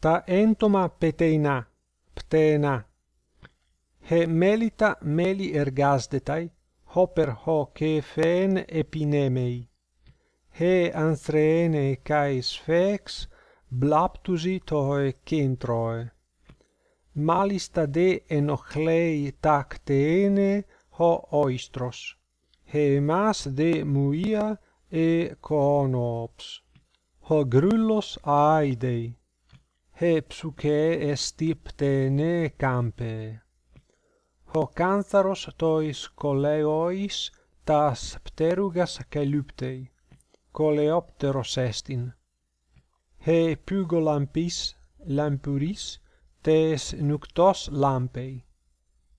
ta entoma peteina, ptena. He melita meli ergasdetai, hoper ho ke fen epinemei. He anthreene kai sfex, blaptusi toe kentroe. Malista de enochlei tacteene ho oistros. He mas de muia e coonops. Ho grullos aidei he psuche estiptene campe. Ο κάνθαρος τοις κολέοης τας πτέρουγας καλύπτει. Κολεόπτερος έστιν. He πύγο λαμπής λαμπουρίς τες νουκτός λάμπει.